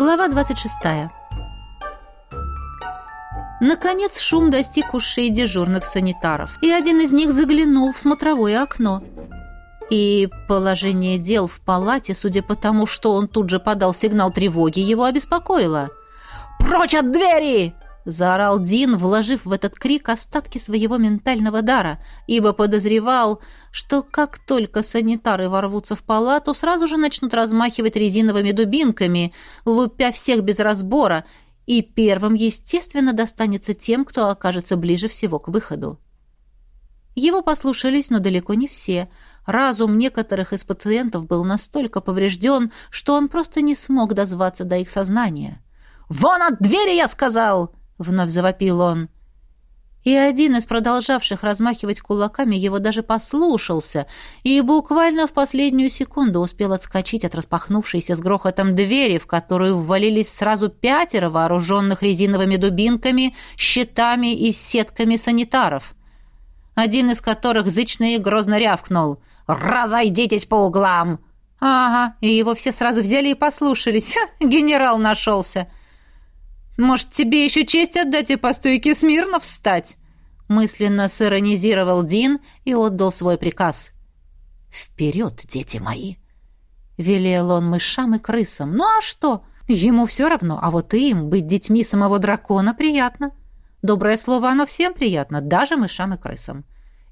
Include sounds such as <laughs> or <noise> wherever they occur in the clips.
Глава 26. Наконец шум достиг ушей дежурных санитаров, и один из них заглянул в смотровое окно. И положение дел в палате, судя по тому, что он тут же подал сигнал тревоги, его обеспокоило. «Прочь от двери!» — заорал Дин, вложив в этот крик остатки своего ментального дара, ибо подозревал, что как только санитары ворвутся в палату, сразу же начнут размахивать резиновыми дубинками, лупя всех без разбора, и первым, естественно, достанется тем, кто окажется ближе всего к выходу. Его послушались, но далеко не все. Разум некоторых из пациентов был настолько поврежден, что он просто не смог дозваться до их сознания. «Вон от двери, я сказал!» Вновь завопил он. И один из продолжавших размахивать кулаками его даже послушался и буквально в последнюю секунду успел отскочить от распахнувшейся с грохотом двери, в которую ввалились сразу пятеро вооруженных резиновыми дубинками, щитами и сетками санитаров. Один из которых зычно и грозно рявкнул «Разойдитесь по углам!» «Ага, и его все сразу взяли и послушались. <laughs> Генерал нашелся!» Может, тебе еще честь отдать и по стойке смирно встать?» Мысленно сиронизировал Дин и отдал свой приказ. «Вперед, дети мои!» Велел он мышам и крысам. «Ну а что? Ему все равно, а вот им быть детьми самого дракона приятно. Доброе слово, оно всем приятно, даже мышам и крысам».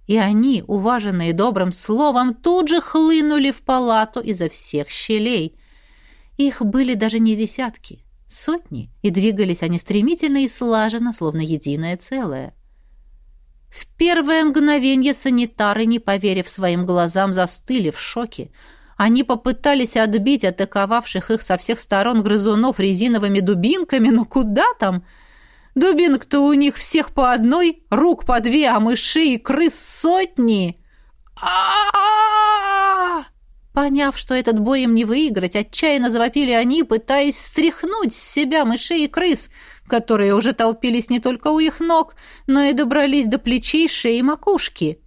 И они, уваженные добрым словом, тут же хлынули в палату изо всех щелей. Их были даже не десятки, Сотни, и двигались они стремительно и слаженно, словно единое целое. В первое мгновение санитары, не поверив своим глазам, застыли в шоке. Они попытались отбить атаковавших их со всех сторон грызунов резиновыми дубинками, но куда там? Дубинок-то у них всех по одной, рук по две, а мышей и крыс сотни. а Поняв, что этот бой им не выиграть, отчаянно завопили они, пытаясь стряхнуть с себя мышей и крыс, которые уже толпились не только у их ног, но и добрались до плечей, шеи и макушки.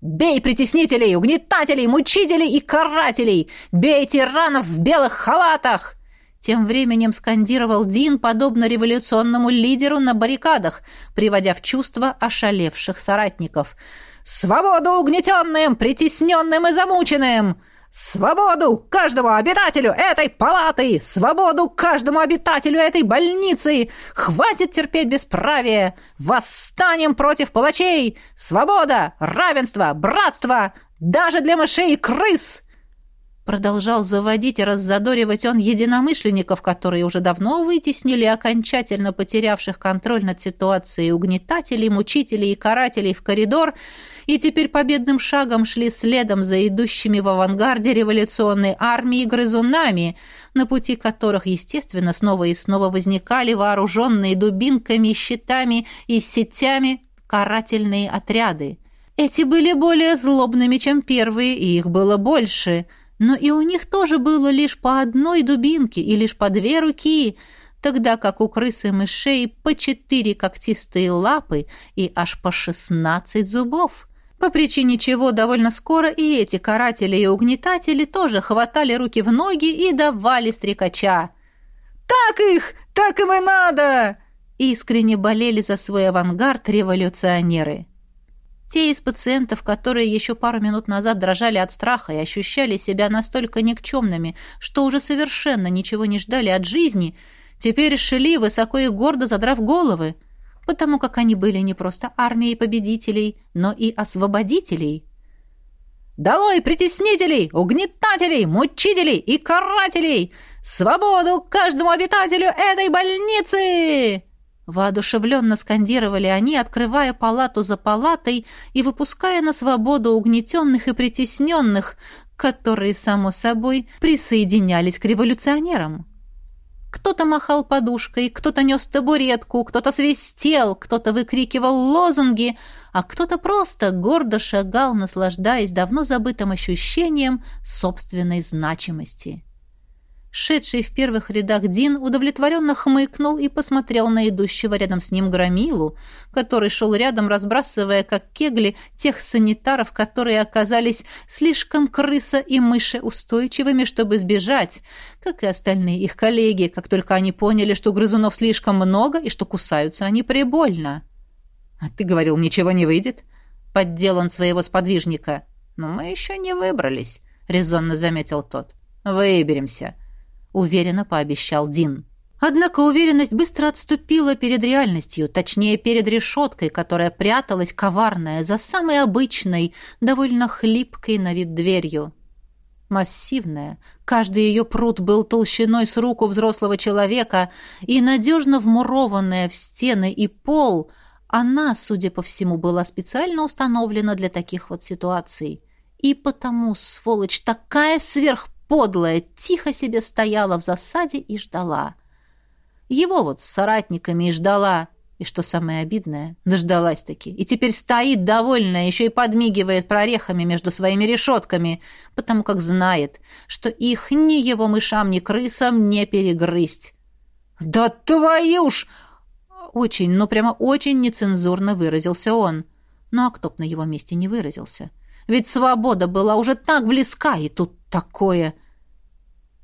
«Бей притеснителей, угнетателей, мучителей и карателей! Бей тиранов в белых халатах!» Тем временем скандировал Дин, подобно революционному лидеру на баррикадах, приводя в чувство ошалевших соратников – Свободу угнетенным, притесненным и замученным! Свободу каждому обитателю этой палаты! Свободу каждому обитателю этой больницы! Хватит терпеть бесправие! Восстанем против палачей! Свобода, равенство, братство! Даже для мышей и крыс!» Продолжал заводить и раззадоривать он единомышленников, которые уже давно вытеснили окончательно потерявших контроль над ситуацией угнетателей, мучителей и карателей в коридор и теперь победным шагом шли следом за идущими в авангарде революционной армии грызунами, на пути которых, естественно, снова и снова возникали вооруженные дубинками, щитами и сетями карательные отряды. Эти были более злобными, чем первые, и их было больше – но и у них тоже было лишь по одной дубинке и лишь по две руки, тогда как у крысы мышей по четыре когтистые лапы и аж по шестнадцать зубов. По причине чего довольно скоро и эти каратели и угнетатели тоже хватали руки в ноги и давали стрекача. «Так их! Так им и надо!» Искренне болели за свой авангард революционеры. Те из пациентов, которые еще пару минут назад дрожали от страха и ощущали себя настолько никчемными, что уже совершенно ничего не ждали от жизни, теперь шли, высоко и гордо задрав головы, потому как они были не просто армией победителей, но и освободителей. «Долой притеснителей, угнетателей, мучителей и карателей! Свободу каждому обитателю этой больницы!» Воодушевленно скандировали они, открывая палату за палатой и выпуская на свободу угнетенных и притесненных, которые, само собой, присоединялись к революционерам. Кто-то махал подушкой, кто-то нес табуретку, кто-то свистел, кто-то выкрикивал лозунги, а кто-то просто гордо шагал, наслаждаясь давно забытым ощущением собственной значимости. Шедший в первых рядах Дин удовлетворенно хмыкнул и посмотрел на идущего рядом с ним Громилу, который шел рядом, разбрасывая, как кегли, тех санитаров, которые оказались слишком крыса и мышеустойчивыми, чтобы сбежать, как и остальные их коллеги, как только они поняли, что грызунов слишком много и что кусаются они прибольно. «А ты говорил, ничего не выйдет?» — поддел он своего сподвижника. «Но мы еще не выбрались», — резонно заметил тот. «Выберемся» уверенно пообещал Дин. Однако уверенность быстро отступила перед реальностью, точнее, перед решеткой, которая пряталась коварная за самой обычной, довольно хлипкой на вид дверью. Массивная, каждый ее пруд был толщиной с руку взрослого человека, и надежно вмурованная в стены и пол, она, судя по всему, была специально установлена для таких вот ситуаций. И потому, сволочь, такая сверх подлая, тихо себе стояла в засаде и ждала. Его вот с соратниками и ждала. И что самое обидное, дождалась-таки. И теперь стоит довольная, еще и подмигивает прорехами между своими решетками, потому как знает, что их ни его мышам, ни крысам не перегрызть. «Да твою ж!» Очень, ну прямо очень нецензурно выразился он. Ну а кто б на его месте не выразился? Ведь свобода была уже так близка, и тут такое...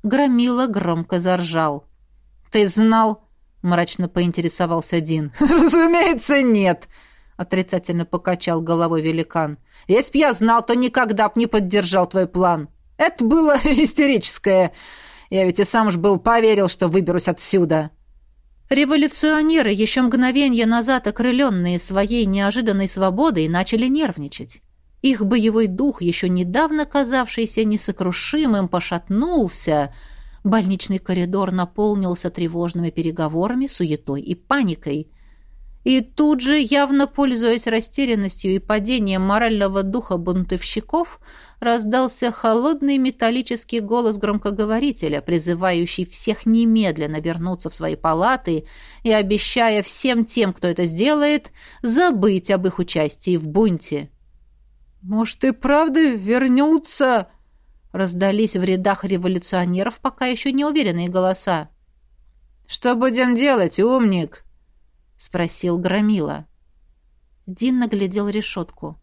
Громила громко заржал. «Ты знал?» — мрачно поинтересовался Дин. <laughs> «Разумеется, нет!» — отрицательно покачал головой великан. «Если б я знал, то никогда б не поддержал твой план. Это было <laughs> истерическое. Я ведь и сам ж был поверил, что выберусь отсюда». Революционеры, еще мгновенье назад окрыленные своей неожиданной свободой, начали нервничать. Их боевой дух, еще недавно казавшийся несокрушимым, пошатнулся. Больничный коридор наполнился тревожными переговорами, суетой и паникой. И тут же, явно пользуясь растерянностью и падением морального духа бунтовщиков, раздался холодный металлический голос громкоговорителя, призывающий всех немедленно вернуться в свои палаты и обещая всем тем, кто это сделает, забыть об их участии в бунте. «Может, и правда вернутся?» Раздались в рядах революционеров пока еще не уверенные голоса. «Что будем делать, умник?» — спросил Громила. Дин наглядел решетку.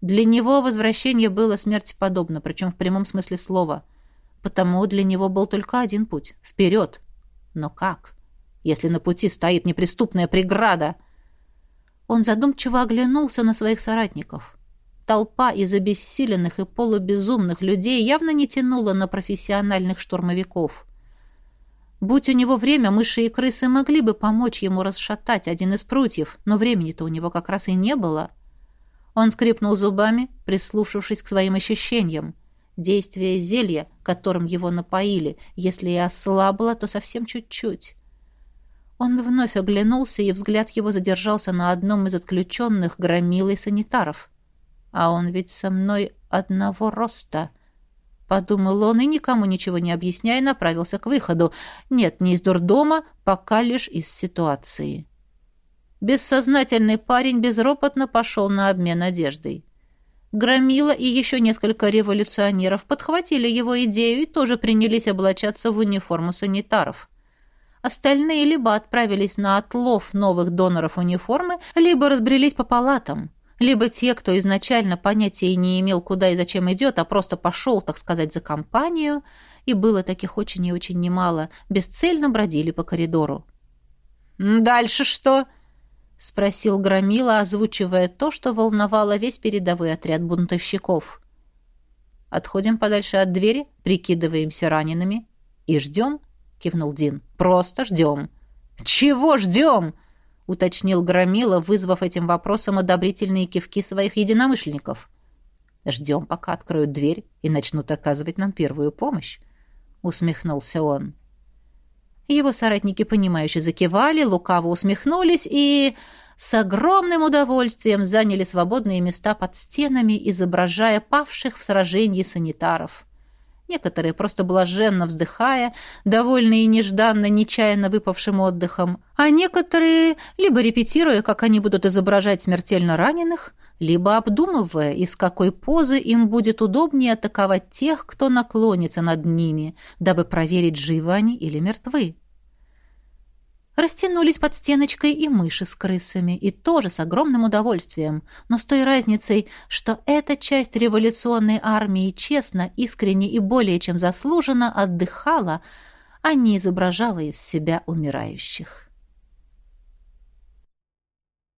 Для него возвращение было смерти подобно, причем в прямом смысле слова. Потому для него был только один путь — вперед. Но как? Если на пути стоит неприступная преграда? Он задумчиво оглянулся на своих соратников. Толпа из обессиленных и полубезумных людей явно не тянула на профессиональных штурмовиков. Будь у него время, мыши и крысы могли бы помочь ему расшатать один из прутьев, но времени-то у него как раз и не было. Он скрипнул зубами, прислушавшись к своим ощущениям. Действие зелья, которым его напоили, если и ослабло, то совсем чуть-чуть. Он вновь оглянулся, и взгляд его задержался на одном из отключенных громилой санитаров. А он ведь со мной одного роста. Подумал он и, никому ничего не объясняя, направился к выходу. Нет, не из дурдома, пока лишь из ситуации. Бессознательный парень безропотно пошел на обмен одеждой. Громила и еще несколько революционеров подхватили его идею и тоже принялись облачаться в униформу санитаров. Остальные либо отправились на отлов новых доноров униформы, либо разбрелись по палатам либо те, кто изначально понятия не имел, куда и зачем идет, а просто пошел, так сказать, за компанию, и было таких очень и очень немало, бесцельно бродили по коридору. «Дальше что?» — спросил Громила, озвучивая то, что волновало весь передовой отряд бунтовщиков. «Отходим подальше от двери, прикидываемся ранеными и ждем», — кивнул Дин. «Просто ждем». «Чего ждем?» — уточнил Громила, вызвав этим вопросом одобрительные кивки своих единомышленников. «Ждем, пока откроют дверь и начнут оказывать нам первую помощь», — усмехнулся он. Его соратники, понимающе закивали, лукаво усмехнулись и с огромным удовольствием заняли свободные места под стенами, изображая павших в сражении санитаров некоторые просто блаженно вздыхая, довольные нежданно, нечаянно выпавшим отдыхом, а некоторые, либо репетируя, как они будут изображать смертельно раненых, либо обдумывая, из какой позы им будет удобнее атаковать тех, кто наклонится над ними, дабы проверить, живы они или мертвы. Растянулись под стеночкой и мыши с крысами, и тоже с огромным удовольствием, но с той разницей, что эта часть революционной армии честно, искренне и более чем заслуженно отдыхала, а не изображала из себя умирающих.